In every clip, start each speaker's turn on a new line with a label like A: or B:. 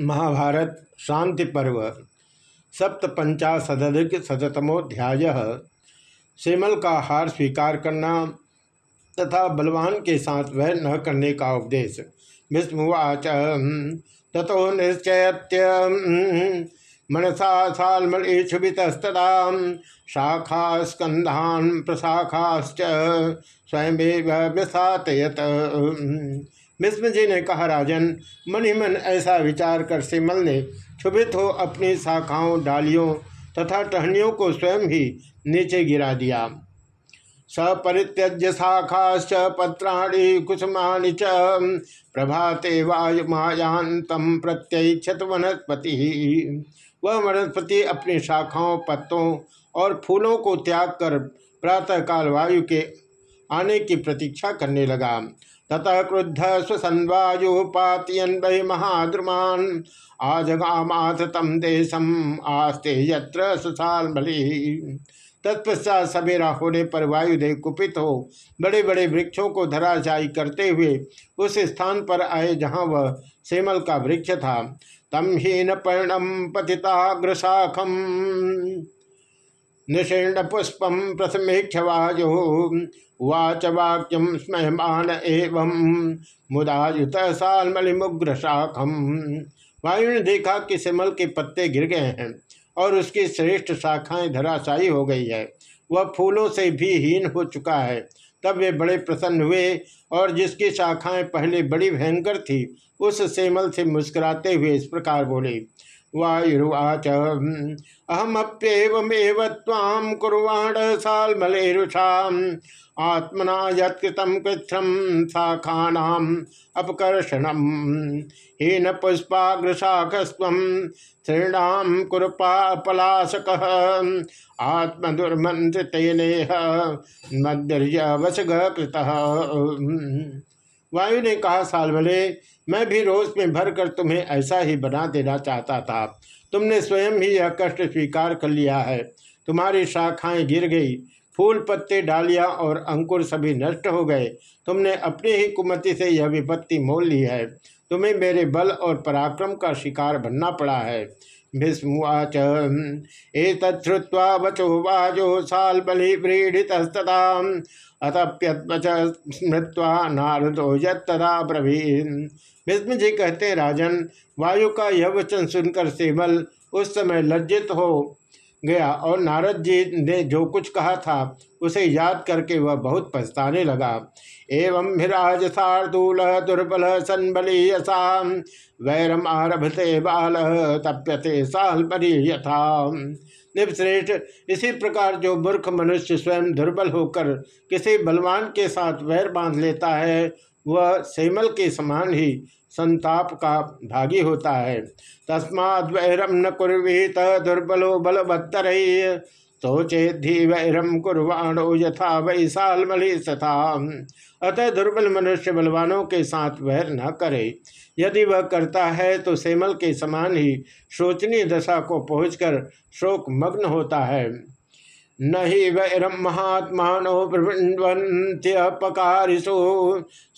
A: महाभारत शांति पर्व सप्तपंचाशदिक शतमोध्याय सेमल का हार स्वीकार करना तथा बलवान के साथ वह न करने का उपदेश। विस्मुवाच तथो निश्चयत्य, मनसा सालमलेशुतस्तदा शाखा स्कंधान प्रशाखाश्च स्वयं व्यसातयत। मिश्र जी ने कहा, राजन मन ही मन ऐसा विचार कर सिमल ने क्षुभित हो अपनी शाखाओं, डालियों तथा टहनियों को स्वयं ही नीचे गिरा दिया। सपरित्यज्य शाखाश्च पत्राणी कुसुमानि च प्रभाते वायुमायांतम प्रत्यक्षत वनस्पति। वह वनस्पति अपनी शाखाओं, पत्तों और फूलों को त्याग कर प्रातःकाल वायु के आने की प्रतीक्षा करने लगा। ततः क्रुद्ध स्वसन्वायुपातियन वही महाद्रुमान। आजगामाथ तम देशम आस्ते यत्र सुसाल बलि। तत्पश्चात सवेरा होने पर वायुदेव कुपित हो। बड़े बड़े वृक्षों को धराशायी करते हुए उस स्थान पर आए जहाँ वह सेमल का वृक्ष था। तम हीन पर्णम पतिताग्रशाखम। निषीर्ण पुष्पम प्रथमेक्ष वायु वाच वाक्यम स्मयमान एवं मुदायुत सालमलिमुग्र शाखम वायु ने देखा कि सिमल के पत्ते गिर गए हैं और उसकी श्रेष्ठ शाखाएँ धराशायी हो गई है। वह फूलों से भी हीन हो चुका है। तब वे बड़े प्रसन्न हुए और जिसकी शाखाएँ पहले बड़ी भयंकर थी, उस सेमल से मुस्कुराते हुए इस प्रकार बोले वायुवाच अहमप्येवमेव ताम कुर्वाण सालमलेरुषा आत्मना यत्कृतं कृच्छ्रम शाखानाम अपकर्षणम। हीन पुष्पाग्रशाखस्व श्रीणाम कुरपापलाशक आत्मदुर्मंत्रितेनेह मद्यवशग कृत वायु ने कहा सालवले मैं भी रोज में भर कर तुम्हें ऐसा ही बना देना चाहता था। तुमने स्वयं ही यह कष्ट स्वीकार कर लिया है। तुम्हारी शाखाएँ गिर गई, फूल पत्ते, डालियाँ और अंकुर सभी नष्ट हो गए। तुमने अपनी ही कुमति से यह विपत्ति मोल ली है। तुम्हें मेरे बल और पराक्रम का शिकार बनना पड़ा है। भीष्मुवाच एतच्छ्रुवा वचो वाजो साल बलि व्रीडितस्तदा अतप्यत्वच स्मृत्वा नारदो यदा ब्रवीन। भीष्म जी कहते, राजन, वायु का यह वचन सुनकर सेवल उस समय लज्जित हो। गया और नारद जी ने जो कुछ कहा था, उसे याद करके वह बहुत पछताने लगा। एवं हिराज शार्दूल दुर्बल सनबली यथाम वैरम आरभते बाल तप्यते साल परी यथा निपश्रेष्ठ इसी प्रकार जो मूर्ख मनुष्य स्वयं दुर्बल होकर किसी बलवान के साथ वैर बाँध लेता है, वह सेमल के समान ही संताप का भागी होता है। तस्मा वैरम न कुर्वीत दुर्बलो बलवत्तर। सोचेधि वैरम कुर्वाणो यथा वै सालमलि सथा। अतः दुर्बल मनुष्य बलवानों के साथ वैर न करे। यदि वह करता है तो सेमल के समान ही शोचनीय दशा को पहुंचकर शोक मग्न होता है। न ही वैरम महात्मानो प्रवृण्वन्त्यपकारिषु।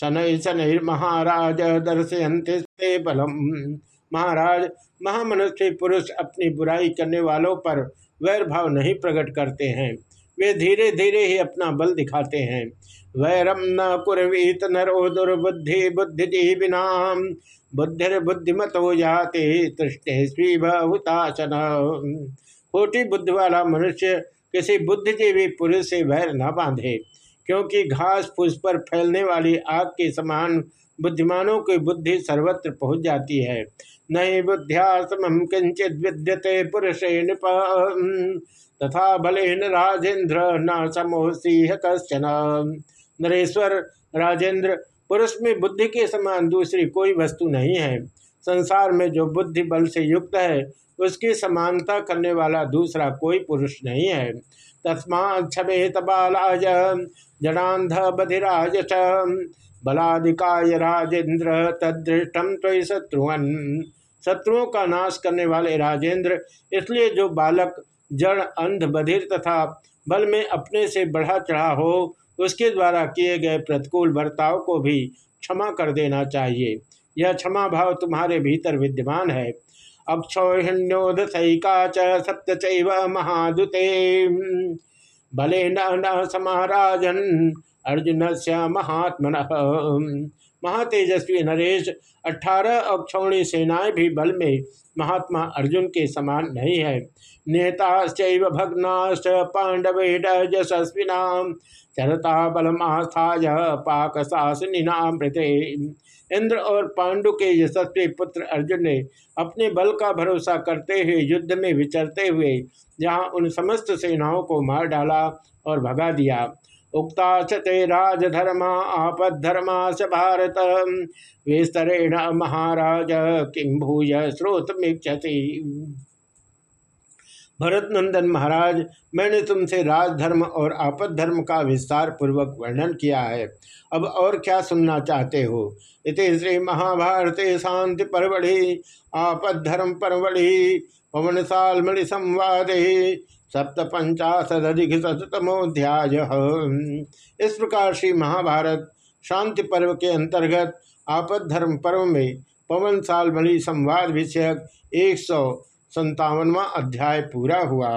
A: शनै शनै महाराज दर्शयंते बलम। महाराज, महामनुष्य पुरुष अपनी बुराई करने वालों पर वैर भाव नहीं प्रकट करते हैं। वे धीरे धीरे ही अपना बल दिखाते हैं। वैरम न कुरवीत नरो दुर्बुद्धि बुद्धिजीविना, बुद्धिर्बुद्धिमत हो जाते तृष्णे स्वीभूतासन खोटी बुद्धि वाला मनुष्य किसी बुद्धिजीवी पुरुष से वैर न बांधे। क्योंकि घास फूस पर फैलने वाली आग के समान बुद्धिमानों की बुद्धि सर्वत्र पहुँच जाती है। नहीं बुद्धिया समम किंचित विद्यते पुरुष नृप तथा बलेन राजेंद्र न समोसी कश्चन नरेश्वर राजेंद्र पुरुष में बुद्धि के समान दूसरी कोई वस्तु नहीं है। संसार में जो बुद्धि बल से युक्त है उसकी समानता करने वाला दूसरा कोई पुरुष नहीं है। तस्मा क्षमेत बालाज जनांध बधिराज बलाधिकाय राजेंद्र तदृष्टम तो शत्रुअन शत्रुओं का नाश करने वाले राजेंद्र, इसलिए जो बालक जड़, अंध, बधिर तथा बल में अपने से बढ़ा चढ़ा हो, उसके द्वारा किए गए प्रतिकूल बर्ताव को भी क्षमा कर देना चाहिए। यह क्षमा भाव तुम्हारे भीतर विद्यमान है। अक्षौहिण्योद सैका च सप्त चैव महादुते। भले न न समाराजन अर्जुन से महात्मन। महातेजस्वी नरेश, अठारह अक्षौणी सेनाएँ भी बल में महात्मा अर्जुन के समान नहीं है। नेता भग्नाश्च पांडवे यशस्विना चरता बलमास्थाय पाक शासनिनाम इंद्र और पांडु के यशस्वी पुत्र अर्जुन ने अपने बल का भरोसा करते हुए युद्ध में विचरते हुए जहाँ उन समस्त सेनाओं को मार डाला और भगा दिया। उक्ता चते राजधर्मा, आपद्धर्मा स भारत। विस्तरेण महाराज किम भूय स्रोत मिक्षति। भरत नंदन महाराज, मैंने तुमसे राजधर्म और आपद धर्म का विस्तार पूर्वक वर्णन किया है। अब और क्या सुनना चाहते हो? इत श्री महाभारत शांति परवड़ि आपद धर्म परवड़ि, पवन सालमणि संवाद। सप्त पंचाशदिक शतमोध्याय इस प्रकार श्री महाभारत शांति पर्व के अंतर्गत आपद धर्म पर्व में पवन साल मणि संवाद विषयक एक सौ संतावनवा अध्याय पूरा हुआ।